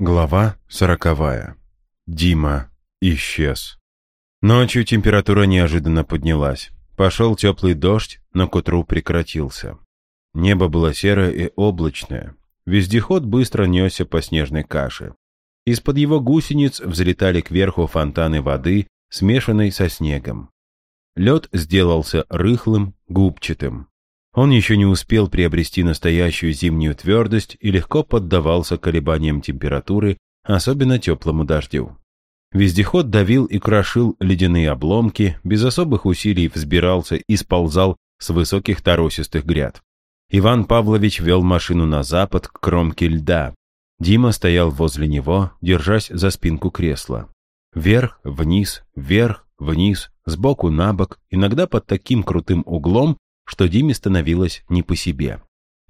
Глава сороковая. Дима исчез. Ночью температура неожиданно поднялась. Пошел теплый дождь, но к утру прекратился. Небо было серое и облачное. Вездеход быстро несся по снежной каше. Из-под его гусениц взлетали кверху фонтаны воды, смешанной со снегом. Лед сделался рыхлым, губчатым. Он еще не успел приобрести настоящую зимнюю твердость и легко поддавался колебаниям температуры, особенно теплому дождю. Вездеход давил и крошил ледяные обломки, без особых усилий взбирался и сползал с высоких торосистых гряд. Иван Павлович вел машину на запад к кромке льда. Дима стоял возле него, держась за спинку кресла. Вверх, вниз, вверх, вниз, сбоку на бок, иногда под таким крутым углом, что Диме становилось не по себе.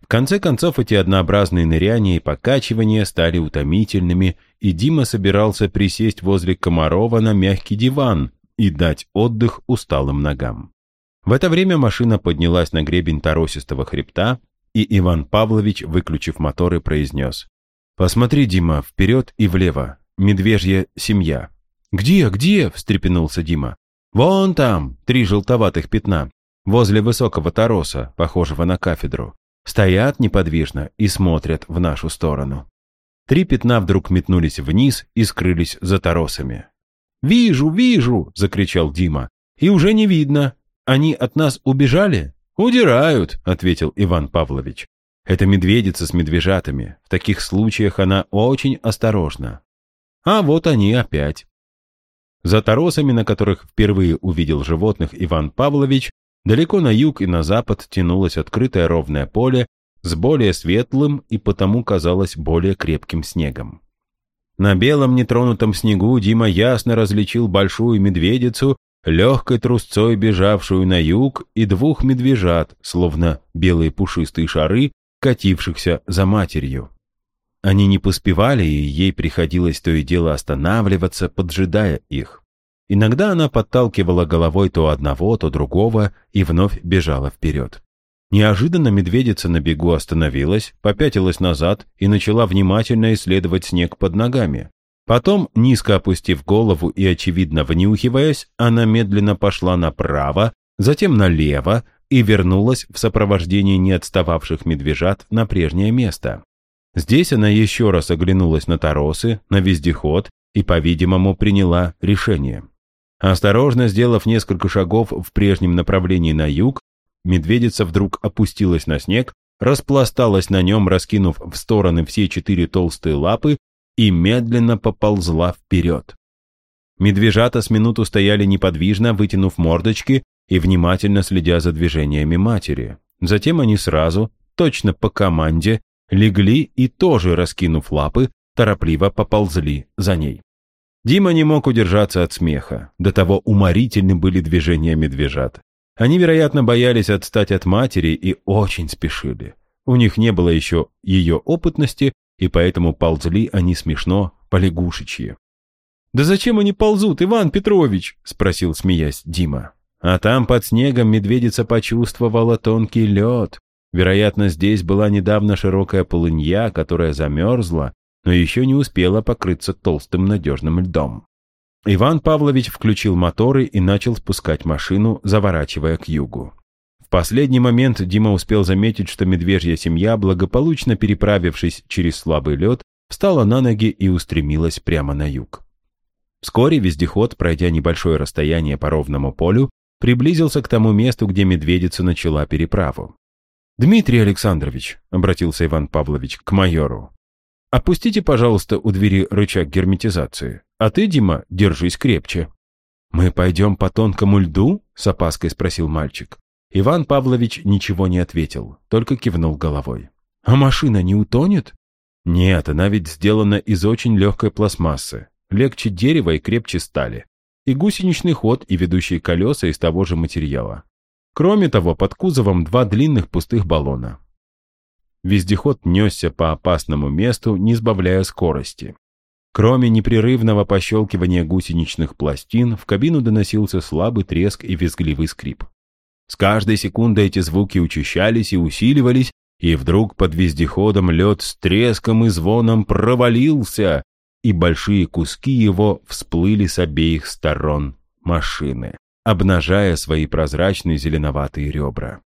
В конце концов, эти однообразные ныряния и покачивания стали утомительными, и Дима собирался присесть возле Комарова на мягкий диван и дать отдых усталым ногам. В это время машина поднялась на гребень торосистого хребта, и Иван Павлович, выключив моторы, произнес. «Посмотри, Дима, вперед и влево. Медвежья семья». «Где, где?» — встрепенулся Дима. «Вон там, три желтоватых пятна возле высокого тороса, похожего на кафедру. Стоят неподвижно и смотрят в нашу сторону. Три пятна вдруг метнулись вниз и скрылись за торосами. «Вижу, вижу!» — закричал Дима. «И уже не видно. Они от нас убежали?» «Удирают», — ответил Иван Павлович. «Это медведица с медвежатами. В таких случаях она очень осторожна». А вот они опять. За торосами, на которых впервые увидел животных Иван Павлович, Далеко на юг и на запад тянулось открытое ровное поле с более светлым и потому казалось более крепким снегом. На белом нетронутом снегу Дима ясно различил большую медведицу, легкой трусцой бежавшую на юг, и двух медвежат, словно белые пушистые шары, катившихся за матерью. Они не поспевали, и ей приходилось то и дело останавливаться, поджидая их. Иногда она подталкивала головой то одного, то другого и вновь бежала вперед. Неожиданно медведица на бегу остановилась, попятилась назад и начала внимательно исследовать снег под ногами. Потом, низко опустив голову и, очевидно, внюхиваясь, она медленно пошла направо, затем налево и вернулась в сопровождении не отстававших медвежат на прежнее место. Здесь она еще раз оглянулась на торосы, на вездеход и, по-видимому, приняла решение. Осторожно сделав несколько шагов в прежнем направлении на юг, медведица вдруг опустилась на снег, распласталась на нем, раскинув в стороны все четыре толстые лапы и медленно поползла вперед. Медвежата с минуту стояли неподвижно, вытянув мордочки и внимательно следя за движениями матери. Затем они сразу, точно по команде, легли и тоже, раскинув лапы, торопливо поползли за ней. Дима не мог удержаться от смеха. До того уморительны были движения медвежат. Они, вероятно, боялись отстать от матери и очень спешили. У них не было еще ее опытности, и поэтому ползли они смешно, полягушечьи. «Да зачем они ползут, Иван Петрович?» — спросил, смеясь, Дима. А там под снегом медведица почувствовала тонкий лед. Вероятно, здесь была недавно широкая полынья, которая замерзла но еще не успела покрыться толстым надежным льдом. Иван Павлович включил моторы и начал спускать машину, заворачивая к югу. В последний момент Дима успел заметить, что медвежья семья, благополучно переправившись через слабый лед, встала на ноги и устремилась прямо на юг. Вскоре вездеход, пройдя небольшое расстояние по ровному полю, приблизился к тому месту, где медведица начала переправу. «Дмитрий Александрович», — обратился Иван Павлович к майору, Опустите, пожалуйста, у двери рычаг герметизации. А ты, Дима, держись крепче». «Мы пойдем по тонкому льду?» — с опаской спросил мальчик. Иван Павлович ничего не ответил, только кивнул головой. «А машина не утонет?» «Нет, она ведь сделана из очень легкой пластмассы. Легче дерева и крепче стали. И гусеничный ход, и ведущие колеса из того же материала. Кроме того, под кузовом два длинных пустых баллона. Вездеход несся по опасному месту, не сбавляя скорости. Кроме непрерывного пощелкивания гусеничных пластин, в кабину доносился слабый треск и визгливый скрип. С каждой секундой эти звуки учащались и усиливались, и вдруг под вездеходом лед с треском и звоном провалился, и большие куски его всплыли с обеих сторон машины, обнажая свои прозрачные зеленоватые ребра.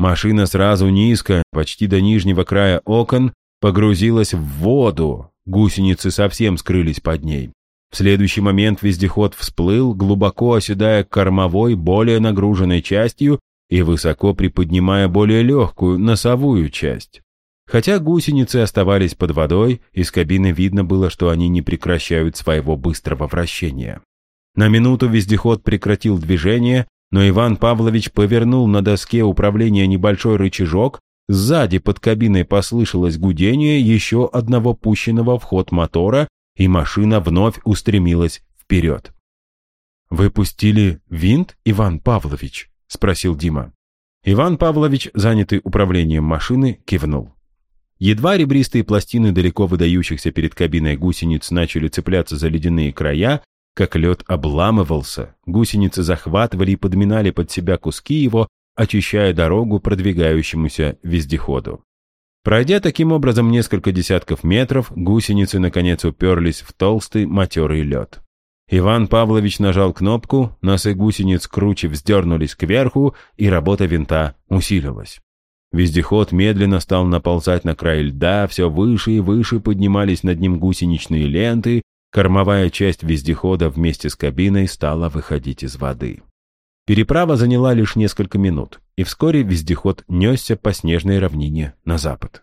Машина сразу низко, почти до нижнего края окон, погрузилась в воду, гусеницы совсем скрылись под ней. В следующий момент вездеход всплыл, глубоко оседая кормовой, более нагруженной частью и высоко приподнимая более легкую, носовую часть. Хотя гусеницы оставались под водой, из кабины видно было, что они не прекращают своего быстрого вращения. На минуту вездеход прекратил движение, но Иван Павлович повернул на доске управления небольшой рычажок, сзади под кабиной послышалось гудение еще одного пущенного в ход мотора, и машина вновь устремилась вперед. «Вы пустили винт, Иван Павлович?» — спросил Дима. Иван Павлович, занятый управлением машины, кивнул. Едва ребристые пластины далеко выдающихся перед кабиной гусениц начали цепляться за ледяные края, как лед обламывался, гусеницы захватывали и подминали под себя куски его, очищая дорогу продвигающемуся вездеходу. Пройдя таким образом несколько десятков метров, гусеницы наконец уперлись в толстый матерый лед. Иван Павлович нажал кнопку, носы гусениц круче вздернулись кверху, и работа винта усилилась. Вездеход медленно стал наползать на край льда, все выше и выше поднимались над ним гусеничные ленты, кормовая часть вездехода вместе с кабиной стала выходить из воды. Переправа заняла лишь несколько минут, и вскоре вездеход несся по снежной равнине на запад.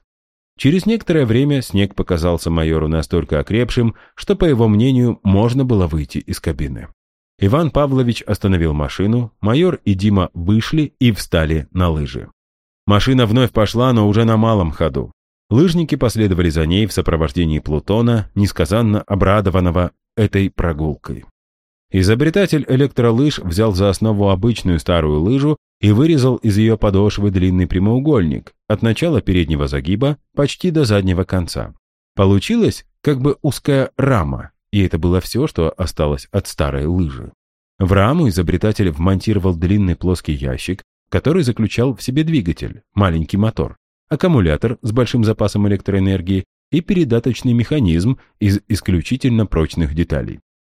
Через некоторое время снег показался майору настолько окрепшим, что, по его мнению, можно было выйти из кабины. Иван Павлович остановил машину, майор и Дима вышли и встали на лыжи. Машина вновь пошла, но уже на малом ходу. Лыжники последовали за ней в сопровождении Плутона, несказанно обрадованного этой прогулкой. Изобретатель электролыж взял за основу обычную старую лыжу и вырезал из ее подошвы длинный прямоугольник от начала переднего загиба почти до заднего конца. Получилась как бы узкая рама, и это было все, что осталось от старой лыжи. В раму изобретатель вмонтировал длинный плоский ящик, который заключал в себе двигатель, маленький мотор, аккумулятор с большим запасом электроэнергии и передаточный механизм из исключительно прочных деталей.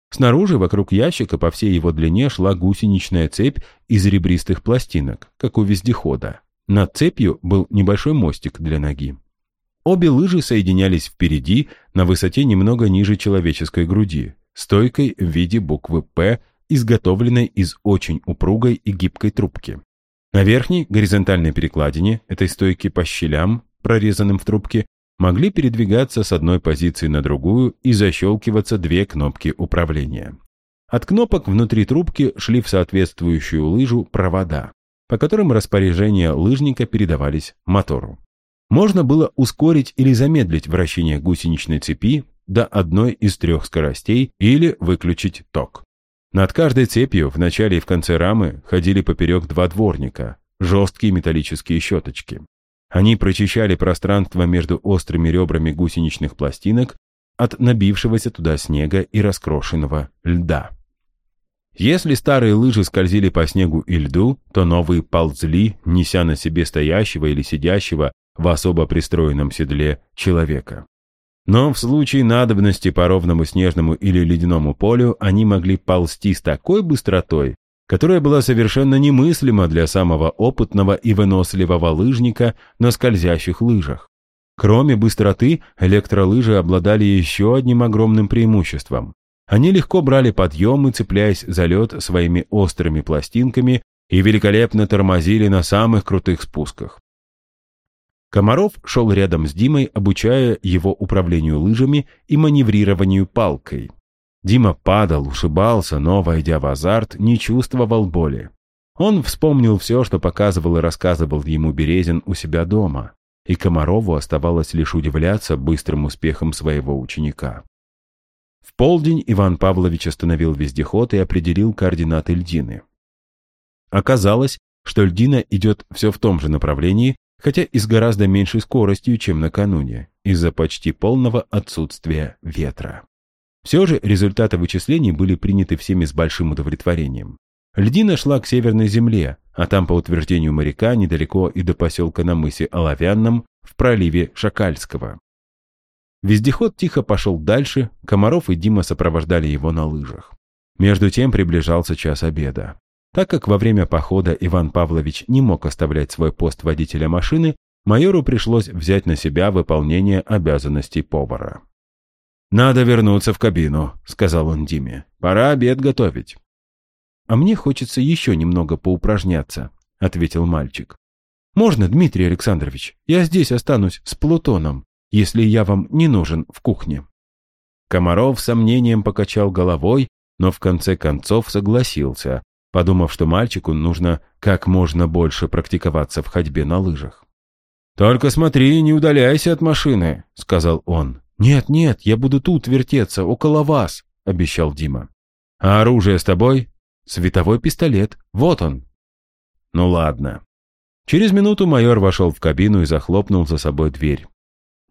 Снаружи, вокруг ящика, по всей его длине шла гусеничная цепь из ребристых пластинок, как у вездехода. Над цепью был небольшой мостик для ноги. Обе лыжи соединялись впереди, на высоте немного ниже человеческой груди, стойкой в виде буквы «П», изготовленной из очень упругой и гибкой трубки. На верхней горизонтальной перекладине этой стойки по щелям, прорезанным в трубке, могли передвигаться с одной позиции на другую и защелкиваться две кнопки управления. От кнопок внутри трубки шли в соответствующую лыжу провода, по которым распоряжения лыжника передавались мотору. Можно было ускорить или замедлить вращение гусеничной цепи до одной из трех скоростей или выключить ток. Над каждой цепью в начале и в конце рамы ходили поперек два дворника, жесткие металлические щеточки. Они прочищали пространство между острыми ребрами гусеничных пластинок от набившегося туда снега и раскрошенного льда. Если старые лыжи скользили по снегу и льду, то новые ползли, неся на себе стоящего или сидящего в особо пристроенном седле человека. Но в случае надобности по ровному снежному или ледяному полю они могли ползти с такой быстротой, которая была совершенно немыслима для самого опытного и выносливого лыжника на скользящих лыжах. Кроме быстроты, электролыжи обладали еще одним огромным преимуществом. Они легко брали подъемы, цепляясь за лед своими острыми пластинками и великолепно тормозили на самых крутых спусках. Комаров шел рядом с Димой, обучая его управлению лыжами и маневрированию палкой. Дима падал, ушибался, но, войдя в азарт, не чувствовал боли. Он вспомнил все, что показывал и рассказывал ему Березин у себя дома, и Комарову оставалось лишь удивляться быстрым успехом своего ученика. В полдень Иван Павлович остановил вездеход и определил координаты льдины. Оказалось, что льдина идет все в том же направлении, хотя и с гораздо меньшей скоростью, чем накануне, из-за почти полного отсутствия ветра. Все же результаты вычислений были приняты всеми с большим удовлетворением. Льдина шла к Северной Земле, а там, по утверждению моряка, недалеко и до поселка на мысе Оловянном в проливе Шакальского. Вездеход тихо пошел дальше, Комаров и Дима сопровождали его на лыжах. Между тем приближался час обеда. Так как во время похода Иван Павлович не мог оставлять свой пост водителя машины, майору пришлось взять на себя выполнение обязанностей повара. «Надо вернуться в кабину», — сказал он Диме. «Пора обед готовить». «А мне хочется еще немного поупражняться», — ответил мальчик. «Можно, Дмитрий Александрович? Я здесь останусь с Плутоном, если я вам не нужен в кухне». Комаров сомнением покачал головой, но в конце концов согласился, подумав, что мальчику нужно как можно больше практиковаться в ходьбе на лыжах. «Только смотри, не удаляйся от машины», — сказал он. «Нет, нет, я буду тут вертеться, около вас», — обещал Дима. «А оружие с тобой?» «Световой пистолет. Вот он». «Ну ладно». Через минуту майор вошел в кабину и захлопнул за собой дверь.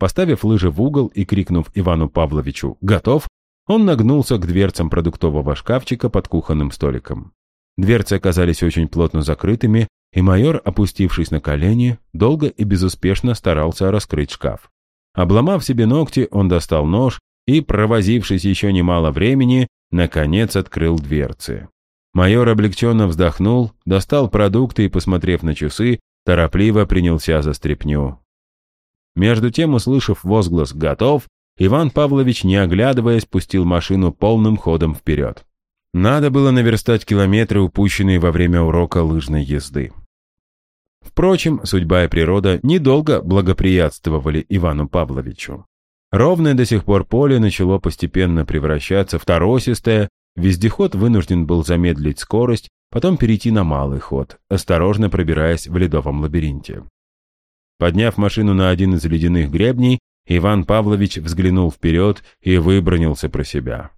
Поставив лыжи в угол и крикнув Ивану Павловичу «Готов!», он нагнулся к дверцам продуктового шкафчика под кухонным столиком. Дверцы оказались очень плотно закрытыми, и майор, опустившись на колени, долго и безуспешно старался раскрыть шкаф. Обломав себе ногти, он достал нож и, провозившись еще немало времени, наконец открыл дверцы. Майор облегченно вздохнул, достал продукты и, посмотрев на часы, торопливо принялся за стряпню. Между тем, услышав возглас «Готов!», Иван Павлович, не оглядываясь, пустил машину полным ходом вперед. Надо было наверстать километры, упущенные во время урока лыжной езды. Впрочем, судьба и природа недолго благоприятствовали Ивану Павловичу. Ровное до сих пор поле начало постепенно превращаться в торосистое, вездеход вынужден был замедлить скорость, потом перейти на малый ход, осторожно пробираясь в ледовом лабиринте. Подняв машину на один из ледяных гребней, Иван Павлович взглянул вперед и выбронился про себя.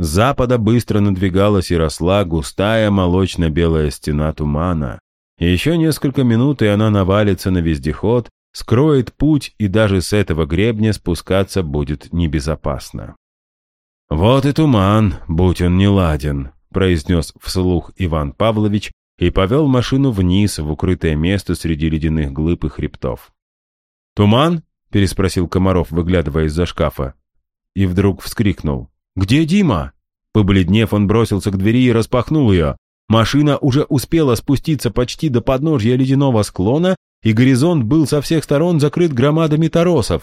С запада быстро надвигалась и росла густая молочно-белая стена тумана, еще несколько минут, и она навалится на вездеход, скроет путь, и даже с этого гребня спускаться будет небезопасно. «Вот и туман, будь он не ладен», — произнес вслух Иван Павлович и повел машину вниз в укрытое место среди ледяных глыб и хребтов. «Туман?» — переспросил Комаров, выглядывая из-за шкафа. И вдруг вскрикнул. «Где Дима?» Побледнев, он бросился к двери и распахнул ее. Машина уже успела спуститься почти до подножья ледяного склона, и горизонт был со всех сторон закрыт громадами торосов.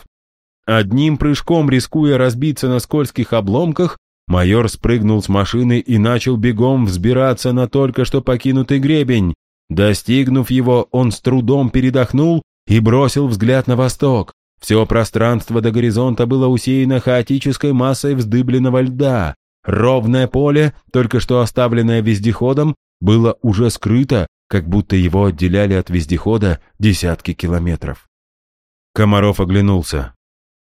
Одним прыжком, рискуя разбиться на скользких обломках, майор спрыгнул с машины и начал бегом взбираться на только что покинутый гребень. Достигнув его, он с трудом передохнул и бросил взгляд на восток. Все пространство до горизонта было усеяно хаотической массой вздыбленного льда. Ровное поле, только что оставленное вездеходом, было уже скрыто, как будто его отделяли от вездехода десятки километров. Комаров оглянулся.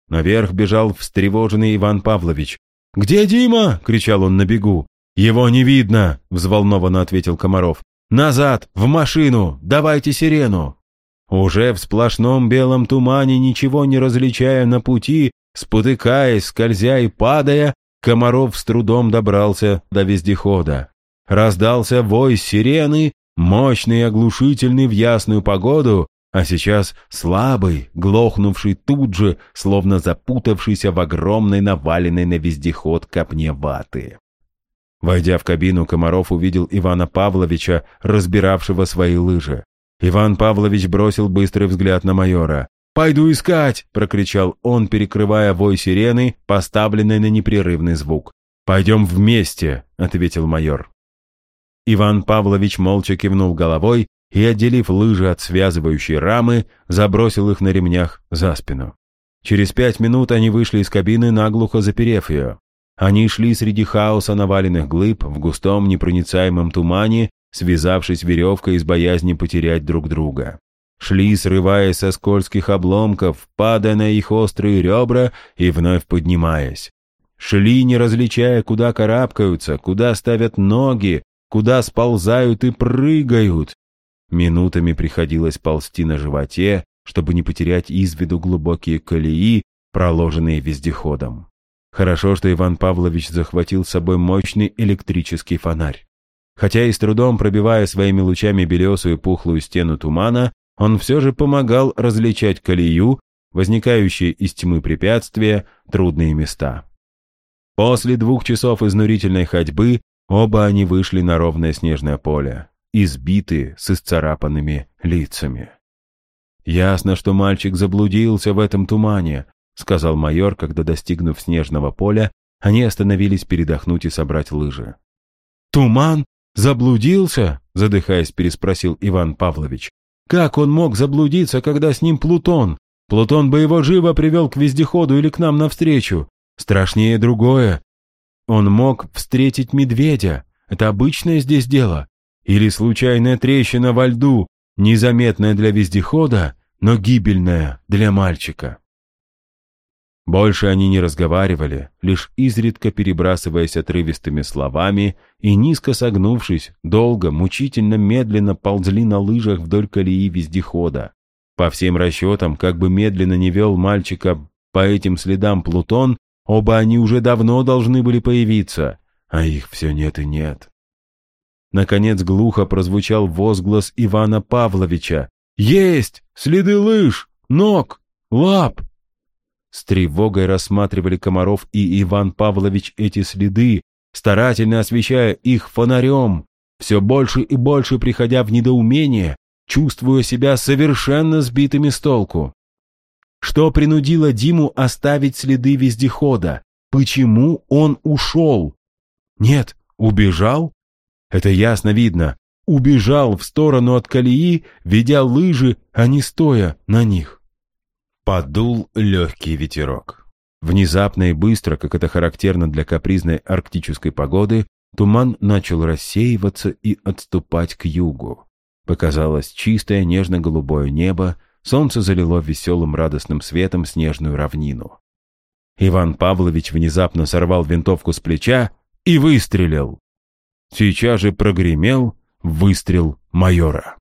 Наверх бежал встревоженный Иван Павлович. «Где Дима?» — кричал он на бегу. «Его не видно!» — взволнованно ответил Комаров. «Назад! В машину! Давайте сирену!» Уже в сплошном белом тумане, ничего не различая на пути, спотыкаясь, скользя и падая, Комаров с трудом добрался до вездехода. Раздался вой сирены, мощный и оглушительный в ясную погоду, а сейчас слабый, глохнувший тут же, словно запутавшийся в огромной наваленной на вездеход копне ваты. Войдя в кабину, Комаров увидел Ивана Павловича, разбиравшего свои лыжи. Иван Павлович бросил быстрый взгляд на майора. «Пойду искать!» — прокричал он, перекрывая вой сирены, поставленной на непрерывный звук. «Пойдем вместе!» — ответил майор. Иван Павлович молча кивнул головой и, отделив лыжи от связывающей рамы, забросил их на ремнях за спину. Через пять минут они вышли из кабины, наглухо заперев ее. Они шли среди хаоса наваленных глыб в густом непроницаемом тумане, связавшись веревкой из боязни потерять друг друга шли, срываясь со скользких обломков, падая на их острые ребра и вновь поднимаясь. Шли, не различая, куда карабкаются, куда ставят ноги, куда сползают и прыгают. Минутами приходилось ползти на животе, чтобы не потерять из виду глубокие колеи, проложенные вездеходом. Хорошо, что Иван Павлович захватил с собой мощный электрический фонарь. Хотя и с трудом пробивая своими лучами белесую пухлую стену тумана, он все же помогал различать колею, возникающие из тьмы препятствия, трудные места. После двух часов изнурительной ходьбы оба они вышли на ровное снежное поле, избитые, с исцарапанными лицами. «Ясно, что мальчик заблудился в этом тумане», сказал майор, когда, достигнув снежного поля, они остановились передохнуть и собрать лыжи. «Туман? Заблудился?» задыхаясь, переспросил Иван Павлович. «Как он мог заблудиться, когда с ним Плутон? Плутон бы его живо привел к вездеходу или к нам навстречу. Страшнее другое. Он мог встретить медведя. Это обычное здесь дело. Или случайная трещина во льду, незаметная для вездехода, но гибельная для мальчика. Больше они не разговаривали, лишь изредка перебрасываясь отрывистыми словами и, низко согнувшись, долго, мучительно, медленно ползли на лыжах вдоль колеи вездехода. По всем расчетам, как бы медленно не вел мальчика по этим следам Плутон, оба они уже давно должны были появиться, а их все нет и нет. Наконец глухо прозвучал возглас Ивана Павловича. «Есть! Следы лыж! Ног! Лап!» С тревогой рассматривали Комаров и Иван Павлович эти следы, старательно освещая их фонарем, все больше и больше приходя в недоумение, чувствуя себя совершенно сбитыми с толку. Что принудило Диму оставить следы вездехода? Почему он ушел? Нет, убежал? Это ясно видно. Убежал в сторону от колеи, ведя лыжи, а не стоя на них. Подул легкий ветерок. Внезапно и быстро, как это характерно для капризной арктической погоды, туман начал рассеиваться и отступать к югу. Показалось чистое нежно-голубое небо, солнце залило веселым радостным светом снежную равнину. Иван Павлович внезапно сорвал винтовку с плеча и выстрелил. Сейчас же прогремел выстрел майора.